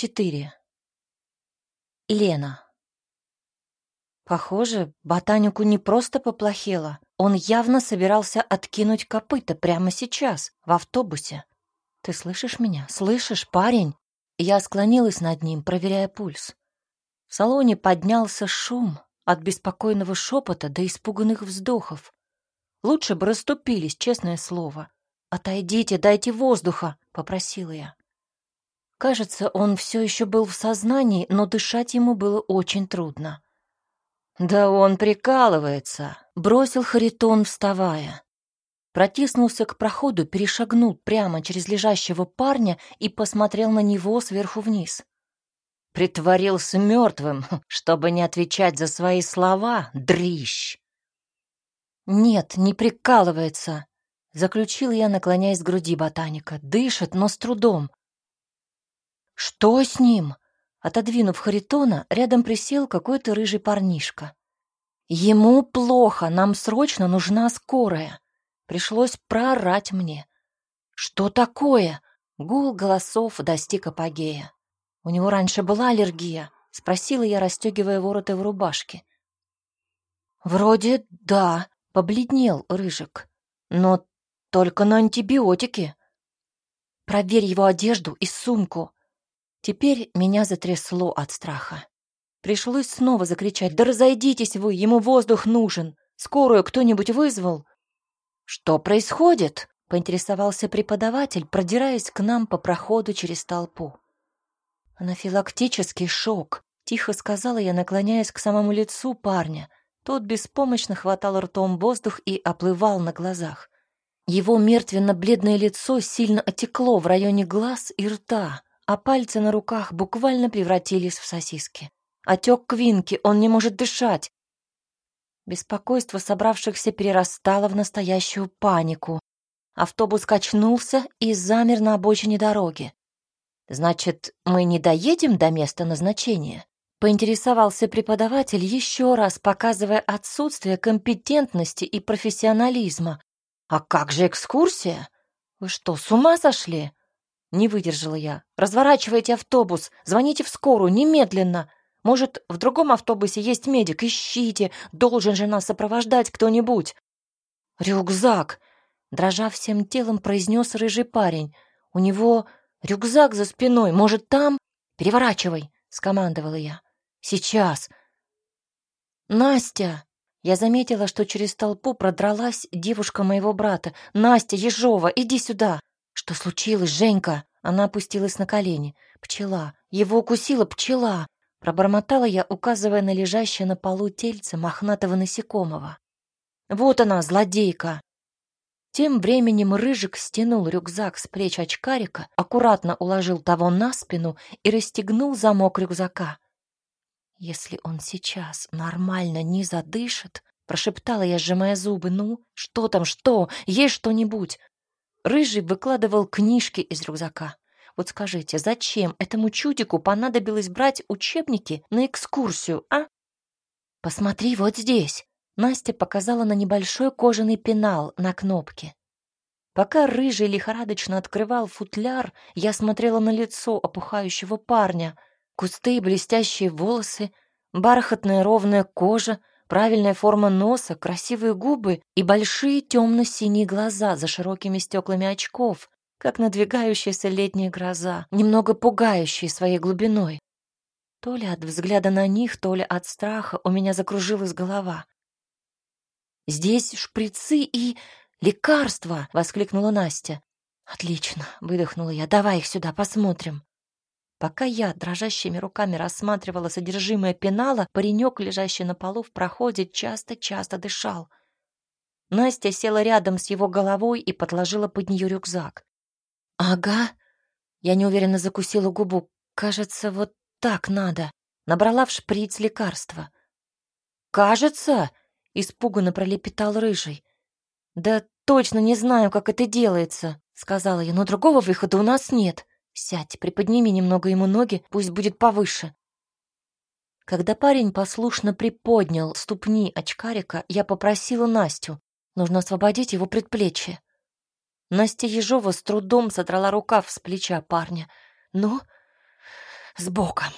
4. Лена. Похоже, ботанику не просто поплохело. Он явно собирался откинуть копыта прямо сейчас, в автобусе. «Ты слышишь меня? Слышишь, парень?» Я склонилась над ним, проверяя пульс. В салоне поднялся шум от беспокойного шепота до испуганных вздохов. Лучше бы расступились, честное слово. «Отойдите, дайте воздуха», — попросила я. Кажется, он все еще был в сознании, но дышать ему было очень трудно. «Да он прикалывается», — бросил Харитон, вставая. Протиснулся к проходу, перешагнул прямо через лежащего парня и посмотрел на него сверху вниз. Притворился мертвым, чтобы не отвечать за свои слова, дрищ. «Нет, не прикалывается», — заключил я, наклоняясь к груди ботаника. «Дышит, но с трудом. «Что с ним?» Отодвинув Харитона, рядом присел какой-то рыжий парнишка. «Ему плохо, нам срочно нужна скорая». Пришлось проорать мне. «Что такое?» Гул голосов достиг апогея. «У него раньше была аллергия?» — спросила я, расстегивая вороты в рубашке. «Вроде да», — побледнел Рыжик. «Но только на антибиотики». «Проверь его одежду и сумку», Теперь меня затрясло от страха. Пришлось снова закричать «Да разойдитесь вы, ему воздух нужен! Скорую кто-нибудь вызвал?» «Что происходит?» — поинтересовался преподаватель, продираясь к нам по проходу через толпу. «Анафилактический шок», — тихо сказала я, наклоняясь к самому лицу парня. Тот беспомощно хватал ртом воздух и оплывал на глазах. Его мертвенно-бледное лицо сильно отекло в районе глаз и рта, а пальцы на руках буквально превратились в сосиски. Отек квинки, он не может дышать. Беспокойство собравшихся перерастало в настоящую панику. Автобус качнулся и замер на обочине дороги. «Значит, мы не доедем до места назначения?» Поинтересовался преподаватель еще раз, показывая отсутствие компетентности и профессионализма. «А как же экскурсия? Вы что, с ума сошли?» Не выдержала я. «Разворачивайте автобус, звоните в скорую, немедленно. Может, в другом автобусе есть медик, ищите, должен же нас сопровождать кто-нибудь». «Рюкзак!» — дрожа всем телом, произнес рыжий парень. «У него рюкзак за спиной, может, там?» «Переворачивай!» — скомандовала я. «Сейчас!» «Настя!» Я заметила, что через толпу продралась девушка моего брата. «Настя Ежова, иди сюда!» «Что случилось, Женька?» Она опустилась на колени. «Пчела! Его укусила пчела!» Пробормотала я, указывая на лежащее на полу тельце мохнатого насекомого. «Вот она, злодейка!» Тем временем Рыжик стянул рюкзак с плеч очкарика, аккуратно уложил того на спину и расстегнул замок рюкзака. «Если он сейчас нормально не задышит», — прошептала я, сжимая зубы, «ну, что там, что? Есть что-нибудь?» Рыжий выкладывал книжки из рюкзака. Вот скажите, зачем этому чудику понадобилось брать учебники на экскурсию, а? Посмотри вот здесь. Настя показала на небольшой кожаный пенал на кнопке. Пока рыжий лихорадочно открывал футляр, я смотрела на лицо опухающего парня. Густые блестящие волосы, бархатная ровная кожа, правильная форма носа, красивые губы и большие темно-синие глаза за широкими стеклами очков, как надвигающаяся летняя гроза, немного пугающая своей глубиной. То ли от взгляда на них, то ли от страха у меня закружилась голова. «Здесь шприцы и лекарства!» — воскликнула Настя. «Отлично!» — выдохнула я. «Давай их сюда, посмотрим». Пока я дрожащими руками рассматривала содержимое пенала, паренек, лежащий на полу в проходе, часто-часто дышал. Настя села рядом с его головой и подложила под нее рюкзак. «Ага». Я неуверенно закусила губу. «Кажется, вот так надо». Набрала в шприц лекарства. «Кажется?» — испуганно пролепетал рыжий. «Да точно не знаю, как это делается», — сказала я, «но другого выхода у нас нет». Сядь, приподними немного ему ноги, пусть будет повыше. Когда парень послушно приподнял ступни очкарика, я попросила Настю. Нужно освободить его предплечье. Настя Ежова с трудом содрала рукав с плеча парня. «Ну, с боком,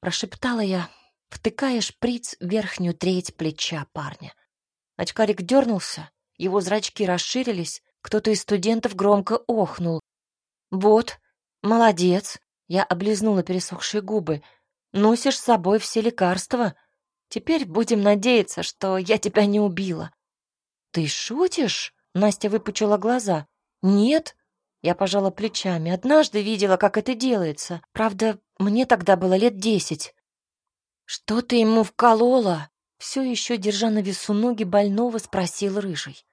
прошептала я, втыкая шприц в верхнюю треть плеча парня. Очкарик дернулся, его зрачки расширились, кто-то из студентов громко охнул. «Вот, молодец!» Я облизнула пересохшие губы. «Носишь с собой все лекарства. Теперь будем надеяться, что я тебя не убила». «Ты шутишь?» Настя выпучила глаза. «Нет?» Я пожала плечами. Однажды видела, как это делается. Правда, мне тогда было лет десять. «Что ты ему вколола?» Все еще, держа на весу ноги больного, спросил Рыжий.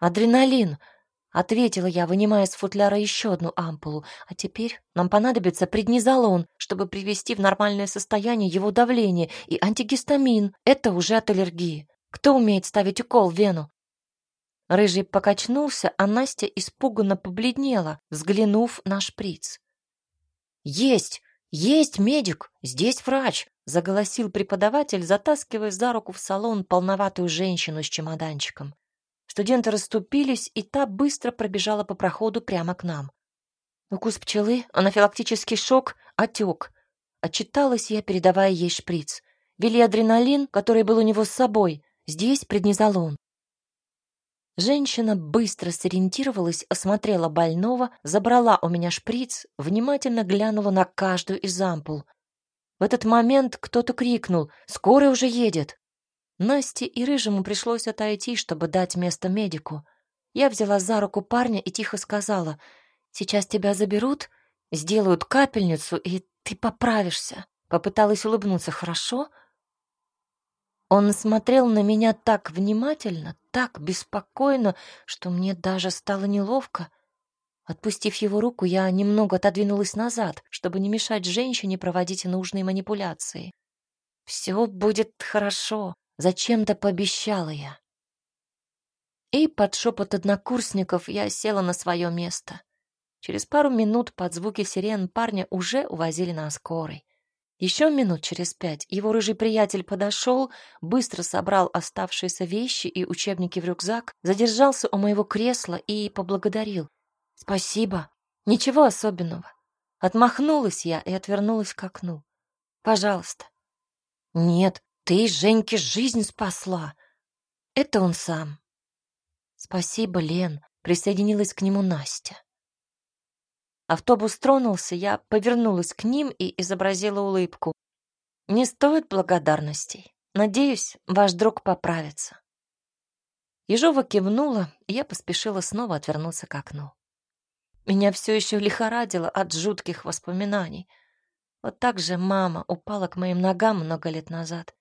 «Адреналин», — ответила я, вынимая из футляра еще одну ампулу. «А теперь нам понадобится преднизолон, чтобы привести в нормальное состояние его давление, и антигистамин. Это уже от аллергии. Кто умеет ставить укол в вену?» Рыжий покачнулся, а Настя испуганно побледнела, взглянув на шприц. «Есть! Есть медик! Здесь врач!» — заголосил преподаватель, затаскивая за руку в салон полноватую женщину с чемоданчиком. Студенты расступились, и та быстро пробежала по проходу прямо к нам. Укус пчелы, анафилактический шок, отек. Отчиталась я, передавая ей шприц. Вели адреналин, который был у него с собой. Здесь преднизолон. Женщина быстро сориентировалась, осмотрела больного, забрала у меня шприц, внимательно глянула на каждую из ампул. В этот момент кто-то крикнул «Скорый уже едет!». Насте и Рыжему пришлось отойти, чтобы дать место медику. Я взяла за руку парня и тихо сказала «Сейчас тебя заберут, сделают капельницу, и ты поправишься». Попыталась улыбнуться «Хорошо?» Он смотрел на меня так внимательно, так беспокойно, что мне даже стало неловко. Отпустив его руку, я немного отодвинулась назад, чтобы не мешать женщине проводить нужные манипуляции. «Все будет хорошо», — зачем-то пообещала я. И под шепот однокурсников я села на свое место. Через пару минут под звуки сирен парня уже увозили на скорой. Еще минут через пять его рыжий приятель подошел, быстро собрал оставшиеся вещи и учебники в рюкзак, задержался у моего кресла и поблагодарил. «Спасибо. Ничего особенного». Отмахнулась я и отвернулась к окну. «Пожалуйста». «Нет, ты Женьке жизнь спасла». Это он сам. «Спасибо, Лен», — присоединилась к нему Настя. Автобус тронулся, я повернулась к ним и изобразила улыбку. Не стоит благодарностей. Надеюсь, ваш друг поправится. Ежова кивнула, и я поспешила снова отвернуться к окну. Меня все еще лихорадило от жутких воспоминаний. Вот так же мама упала к моим ногам много лет назад.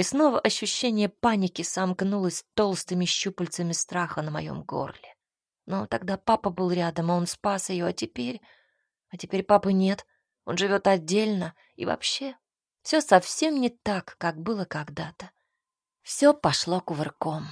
И снова ощущение паники сомкнулось толстыми щупальцами страха на моем горле. Но тогда папа был рядом, и он спас ее, а теперь... А теперь папы нет, он живет отдельно, и вообще все совсем не так, как было когда-то. Все пошло кувырком.